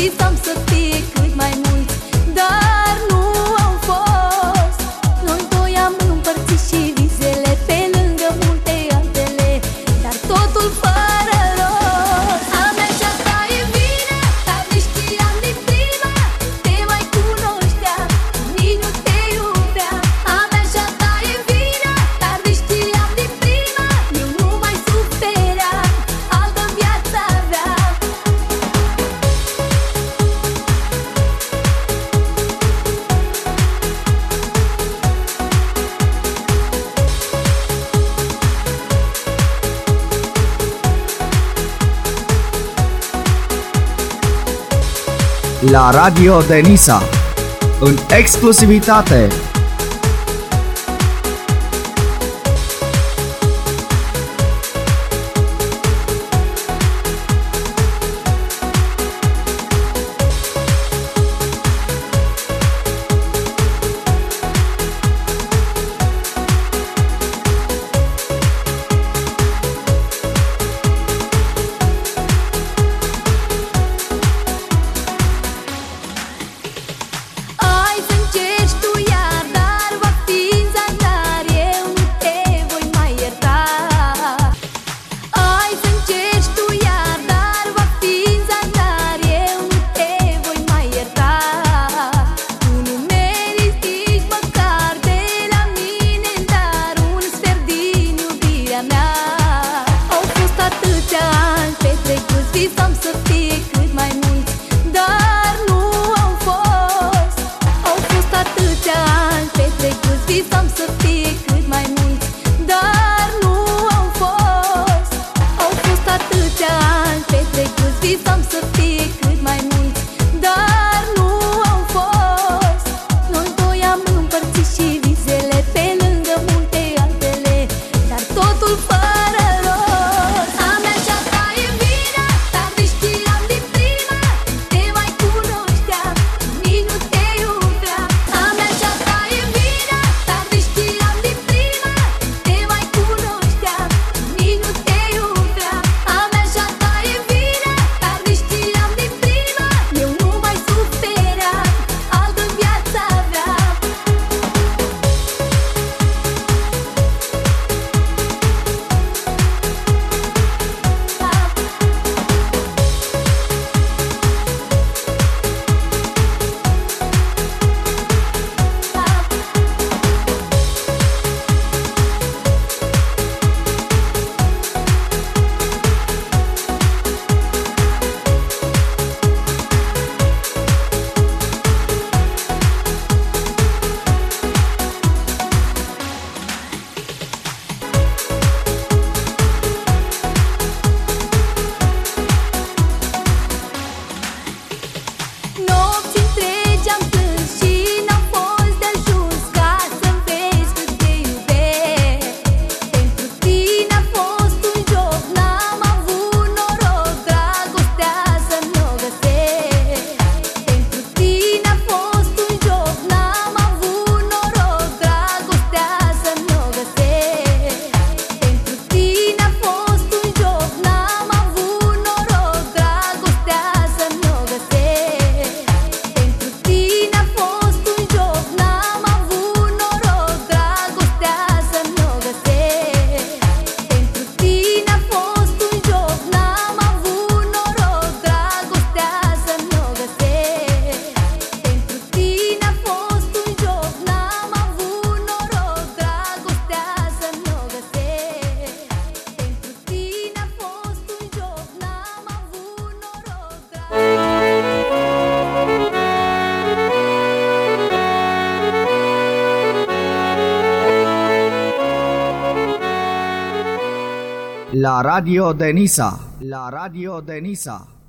fi, sam să fii la Radio Denisa. În exclusivitate no la radio de Niza, la radio de Niza.